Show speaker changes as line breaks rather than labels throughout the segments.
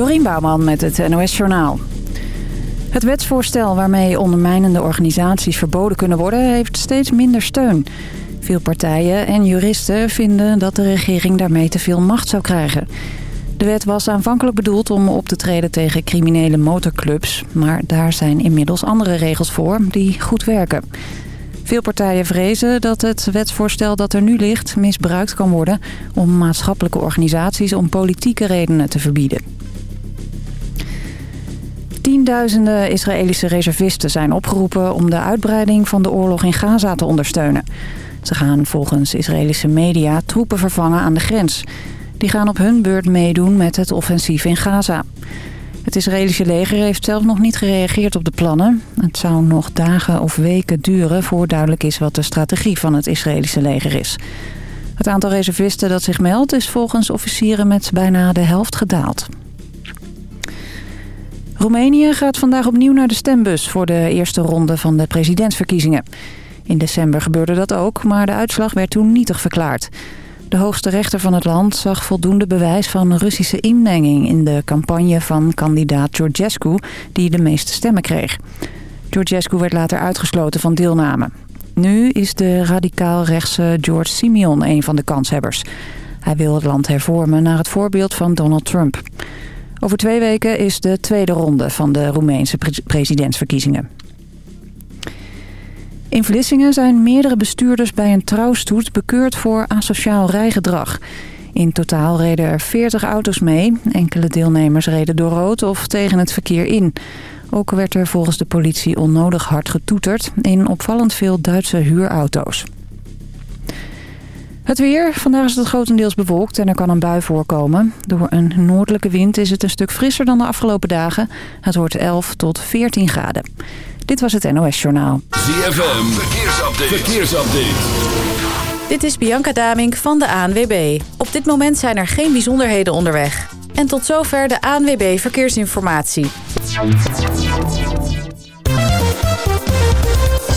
Dorien Bouwman met het NOS Journaal. Het wetsvoorstel waarmee ondermijnende organisaties verboden kunnen worden... heeft steeds minder steun. Veel partijen en juristen vinden dat de regering daarmee te veel macht zou krijgen. De wet was aanvankelijk bedoeld om op te treden tegen criminele motorclubs... maar daar zijn inmiddels andere regels voor die goed werken. Veel partijen vrezen dat het wetsvoorstel dat er nu ligt misbruikt kan worden... om maatschappelijke organisaties om politieke redenen te verbieden. Tienduizenden Israëlische reservisten zijn opgeroepen om de uitbreiding van de oorlog in Gaza te ondersteunen. Ze gaan volgens Israëlische media troepen vervangen aan de grens. Die gaan op hun beurt meedoen met het offensief in Gaza. Het Israëlische leger heeft zelf nog niet gereageerd op de plannen. Het zou nog dagen of weken duren voor duidelijk is wat de strategie van het Israëlische leger is. Het aantal reservisten dat zich meldt is volgens officieren met bijna de helft gedaald. Roemenië gaat vandaag opnieuw naar de stembus voor de eerste ronde van de presidentsverkiezingen. In december gebeurde dat ook, maar de uitslag werd toen nietig verklaard. De hoogste rechter van het land zag voldoende bewijs van Russische inmenging... in de campagne van kandidaat Georgescu, die de meeste stemmen kreeg. Georgescu werd later uitgesloten van deelname. Nu is de radicaal-rechtse George Simeon een van de kanshebbers. Hij wil het land hervormen naar het voorbeeld van Donald Trump. Over twee weken is de tweede ronde van de Roemeense presidentsverkiezingen. In Vlissingen zijn meerdere bestuurders bij een trouwstoet bekeurd voor asociaal rijgedrag. In totaal reden er 40 auto's mee. Enkele deelnemers reden door rood of tegen het verkeer in. Ook werd er volgens de politie onnodig hard getoeterd in opvallend veel Duitse huurauto's. Het weer. Vandaag is het grotendeels bewolkt en er kan een bui voorkomen. Door een noordelijke wind is het een stuk frisser dan de afgelopen dagen. Het wordt 11 tot 14 graden. Dit was het NOS Journaal.
ZFM. Verkeersupdate. Verkeersupdate.
Dit is Bianca Damink van de ANWB. Op dit moment zijn er geen bijzonderheden onderweg. En tot zover de ANWB Verkeersinformatie.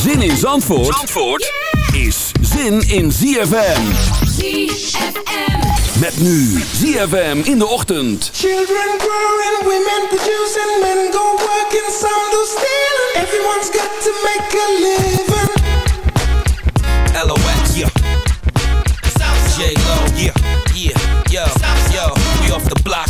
Zin in Zandvoort, Zandvoort is zin in ZFM.
ZFM.
Met nu ZFM in de ochtend.
Children growing, women producing, men go working, some do stealing. Everyone's got to make a living.
LOX, yeah. J-Lo, yeah, yeah, yo, yo. We off the block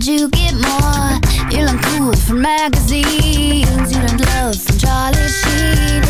Could you get more? You learned cool from magazines You learned love from Charlie Sheen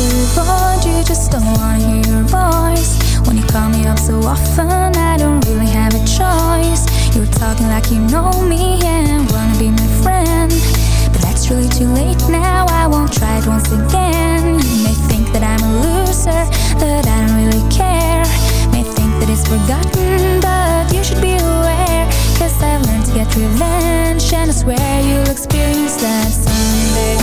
avoid You just don't wanna hear your voice. When you call me up so often I don't really have a choice. You're talking like you know me and wanna be my friend. But that's really too late now I won't try it once again. You may think that I'm a loser but I don't really care. May think that it's forgotten But you should be aware. Cause I've learned to get revenge And I swear you'll experience that someday.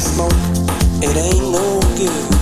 smoke, it ain't no good.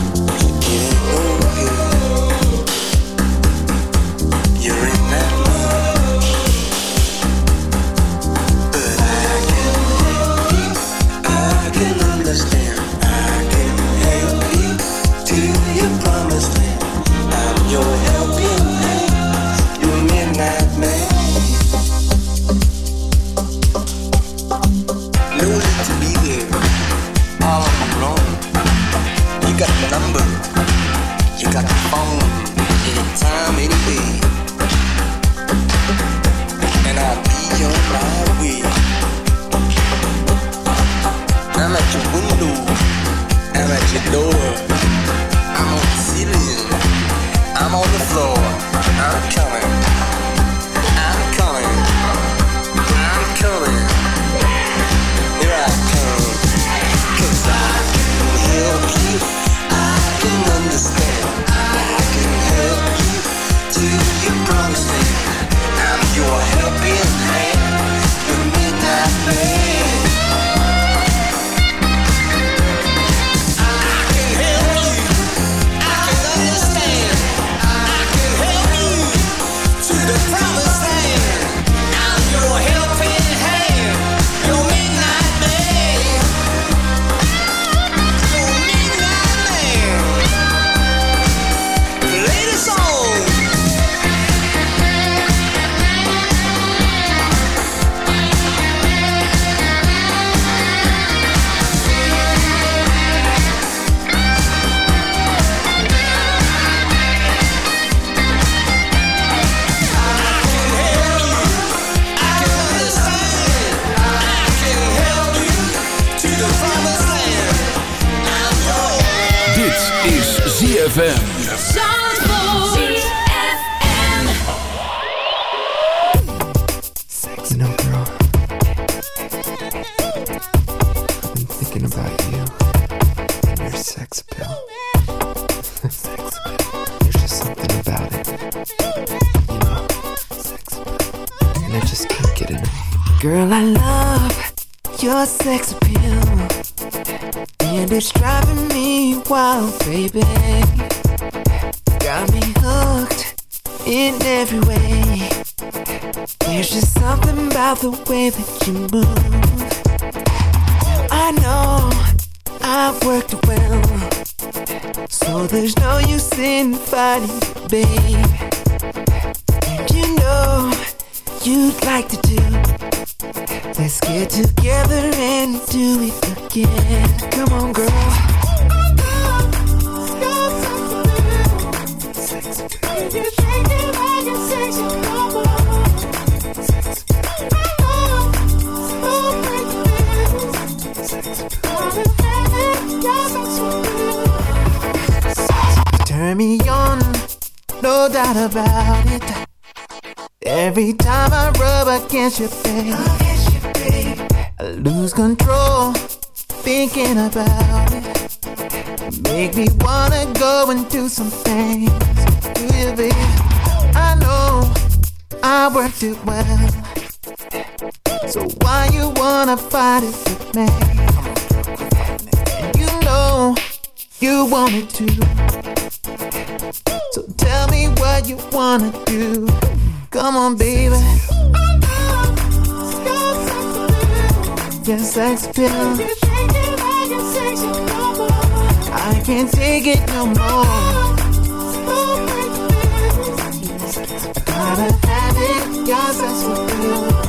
baby. I know I worked it well. So why you wanna fight it with me? You know you want to So tell me what you wanna do. Come on, baby. Your sex appeal. I can't take it no more. gotta have it, yes, that's what you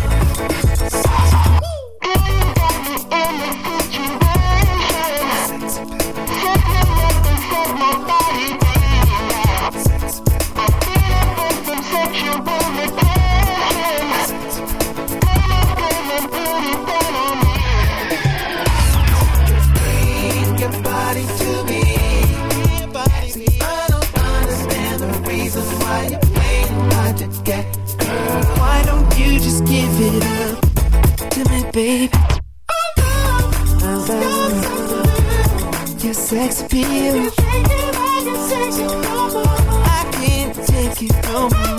sex. You can't. I can't take it no more.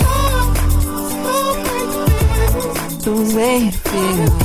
The way it feels.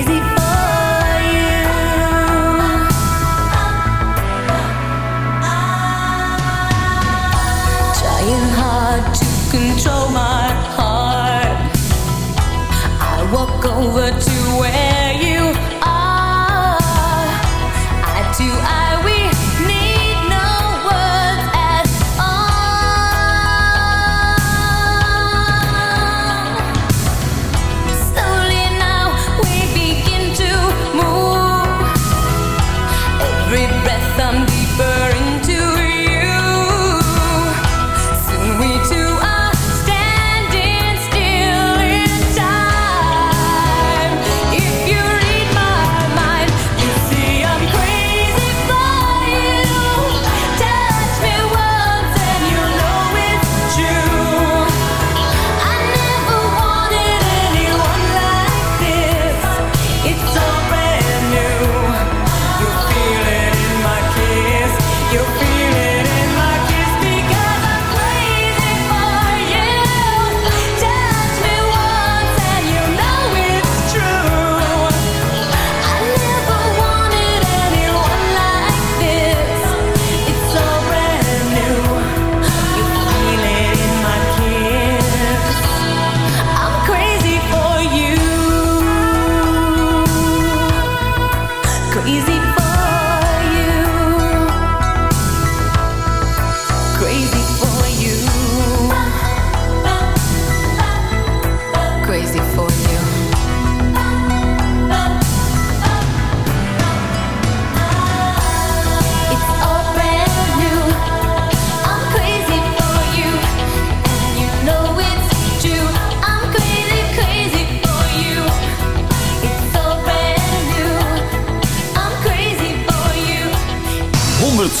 easy.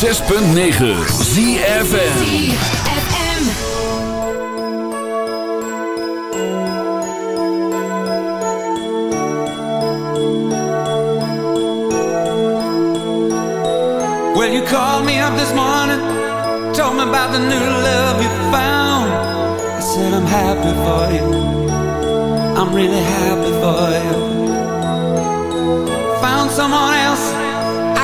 106.9 ZFN
Well, you called me up this morning Told me about the new love you found. I said I'm happy for you. I'm really happy for you. Found someone else